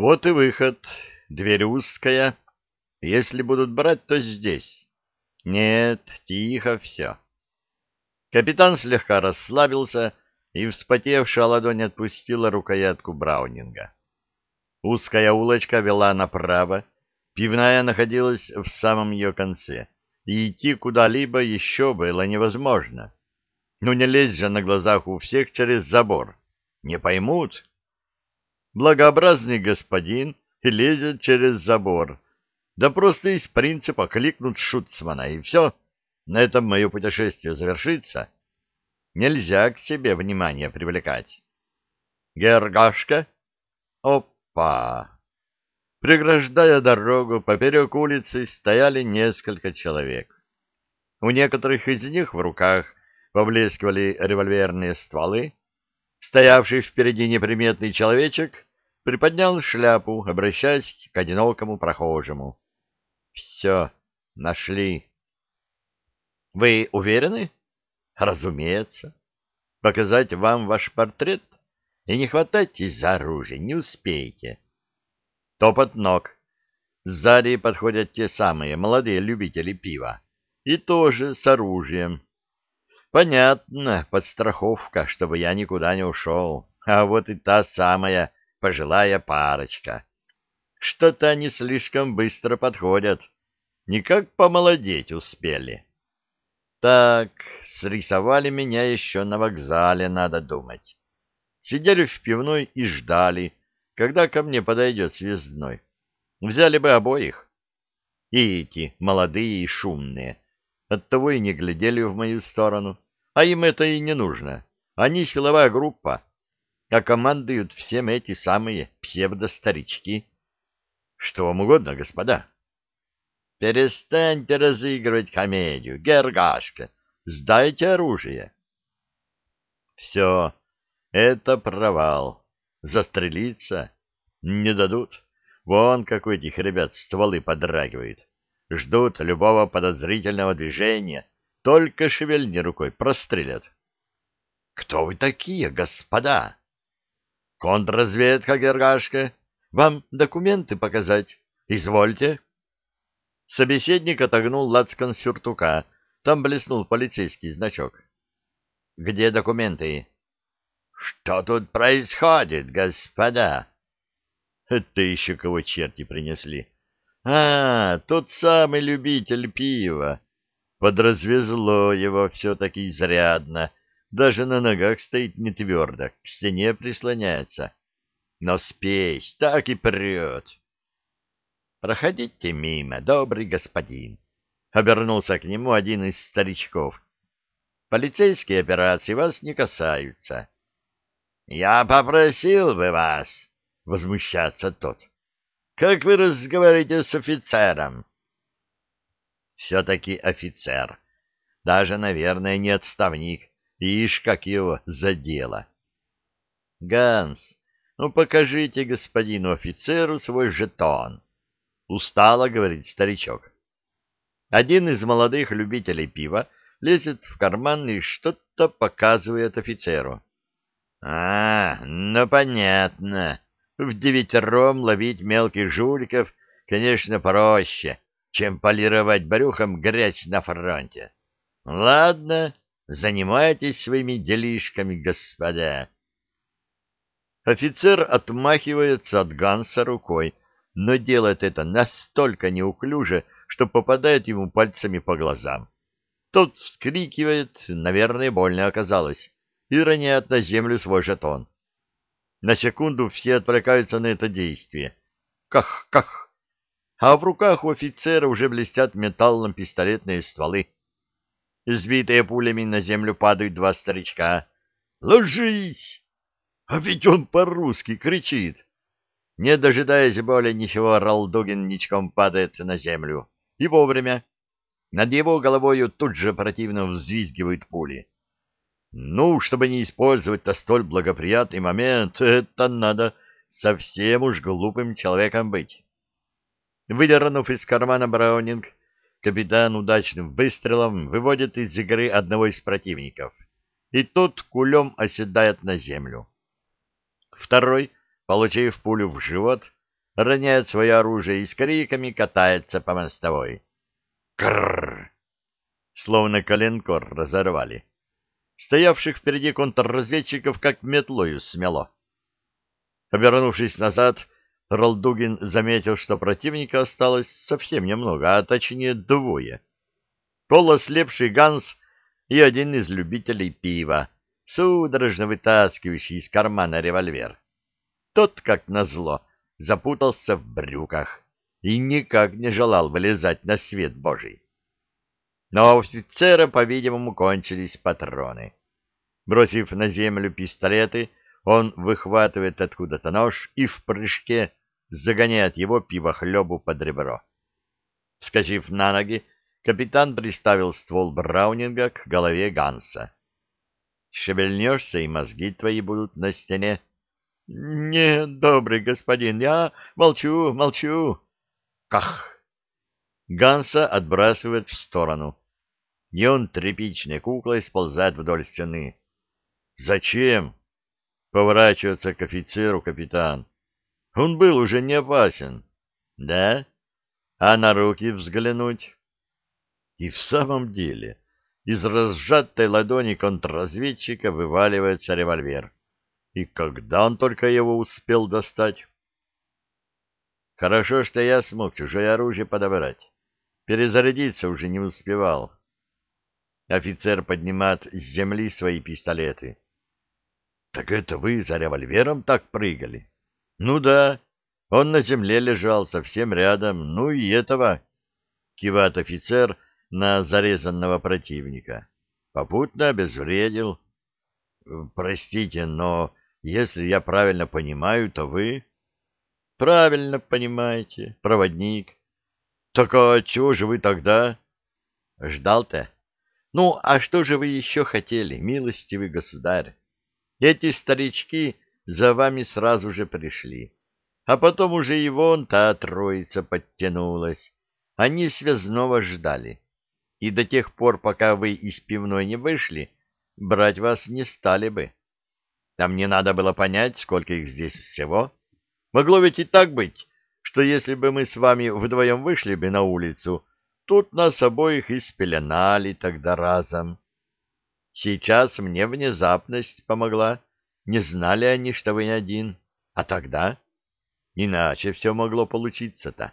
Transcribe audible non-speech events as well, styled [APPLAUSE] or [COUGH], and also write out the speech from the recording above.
Вот и выход. Дверь узкая. Если будут брать, то здесь. Нет, тихо все. Капитан слегка расслабился, и вспотевшая ладонь отпустила рукоятку Браунинга. Узкая улочка вела направо, пивная находилась в самом ее конце, и идти куда-либо еще было невозможно. Ну не лезь же на глазах у всех через забор. Не поймут. Благообразный господин лезет через забор. Да просто из принципа кликнут шуцмана, и все. На этом мое путешествие завершится. Нельзя к себе внимание привлекать. Гергашка? Опа! Преграждая дорогу, поперек улицы стояли несколько человек. У некоторых из них в руках поблескивали револьверные стволы. Стоявший впереди неприметный человечек приподнял шляпу, обращаясь к одинокому прохожему. — Все, нашли. — Вы уверены? — Разумеется. Показать вам ваш портрет? И не хватайтесь за оружие, не успеете. Топот ног. Сзади подходят те самые молодые любители пива. И тоже с оружием. Понятно, подстраховка, чтобы я никуда не ушел. А вот и та самая пожилая парочка. Что-то они слишком быстро подходят. Никак помолодеть успели. Так, срисовали меня еще на вокзале, надо думать. Сидели в пивной и ждали, когда ко мне подойдет связной. Взяли бы обоих. И эти, молодые и шумные, оттого и не глядели в мою сторону. А им это и не нужно. Они силовая группа, а командуют всем эти самые псевдостарички. Что вам угодно, господа? Перестаньте разыгрывать комедию, Гергашка. Сдайте оружие. Все, это провал. Застрелиться не дадут. Вон как у этих ребят стволы подрагивают. Ждут любого подозрительного движения. Только шевельни рукой, прострелят. — Кто вы такие, господа? — Контрразведка, Гергашка. Вам документы показать? Извольте. Собеседник отогнул лацкан сюртука. Там блеснул полицейский значок. — Где документы? — Что тут происходит, господа? [LAUGHS] — Это еще кого черти принесли. — А, тот самый любитель пива. Подразвезло его все-таки изрядно. Даже на ногах стоит не твердо, к стене прислоняется. Но спесь так и прет. «Проходите мимо, добрый господин», — обернулся к нему один из старичков. «Полицейские операции вас не касаются». «Я попросил бы вас», — возмущаться тот. «Как вы разговариваете с офицером?» все-таки офицер. Даже, наверное, не отставник. Ишь, как его задело. Ганс, ну покажите господину офицеру свой жетон. Устало, говорит старичок. Один из молодых любителей пива лезет в карман и что-то показывает офицеру. А, ну понятно. В девятером ловить мелких жуликов, конечно, проще чем полировать брюхом грязь на фронте. Ладно, занимайтесь своими делишками, господа. Офицер отмахивается от Ганса рукой, но делает это настолько неуклюже, что попадает ему пальцами по глазам. Тот вскрикивает, наверное, больно оказалось, и роняет на землю свой жетон. На секунду все отвлекаются на это действие. Ках, ках, а в руках у офицера уже блестят металлом пистолетные стволы. Сбитые пулями на землю падают два старичка. «Ложись!» А ведь он по-русски кричит. Не дожидаясь более ничего, Ралдугин ничком падает на землю. И вовремя. Над его головою тут же противно взвизгивают пули. Ну, чтобы не использовать-то столь благоприятный момент, это надо совсем уж глупым человеком быть. Выдернув из кармана Браунинг, капитан удачным выстрелом выводит из игры одного из противников, и тот кулем оседает на землю. Второй, получив пулю в живот, роняет свое оружие и с криками катается по мостовой. Крррр! Словно коленкор разорвали. Стоявших впереди контрразведчиков как метлою смело. Обернувшись назад, Ралдугин заметил, что противника осталось совсем немного, а точнее двое. Полуослепший Ганс и один из любителей пива, судорожно вытаскивающий из кармана револьвер. Тот, как назло, запутался в брюках и никак не желал вылезать на свет Божий. Но у офицера, по-видимому, кончились патроны. Бросив на землю пистолеты, он выхватывает откуда-то нож и в прыжке загоняет его пивохлебу под ребро. Вскочив на ноги, капитан приставил ствол Браунинга к голове Ганса. «Шевельнешься, и мозги твои будут на стене». «Нет, добрый господин, я молчу, молчу». «Ках!» Ганса отбрасывает в сторону, и он тряпичной куклой сползает вдоль стены. «Зачем?» — поворачивается к офицеру капитан. Он был уже не опасен. Да? А на руки взглянуть? И в самом деле из разжатой ладони контрразведчика вываливается револьвер. И когда он только его успел достать? Хорошо, что я смог чужое оружие подобрать. Перезарядиться уже не успевал. Офицер поднимает с земли свои пистолеты. — Так это вы за револьвером так прыгали? Ну да, он на земле лежал совсем рядом, ну и этого, кивает офицер на зарезанного противника. Попутно обезвредил. Простите, но если я правильно понимаю, то вы... Правильно понимаете, проводник. Так а чего же вы тогда? Ждал-то? Ну, а что же вы еще хотели, милостивый государь? Эти старички за вами сразу же пришли. А потом уже и вон та троица подтянулась. Они связного ждали. И до тех пор, пока вы из пивной не вышли, брать вас не стали бы. Там не надо было понять, сколько их здесь всего. Могло ведь и так быть, что если бы мы с вами вдвоем вышли бы на улицу, тут нас обоих и тогда разом. Сейчас мне внезапность помогла. Не знали они, что вы не один. А тогда? Иначе все могло получиться-то.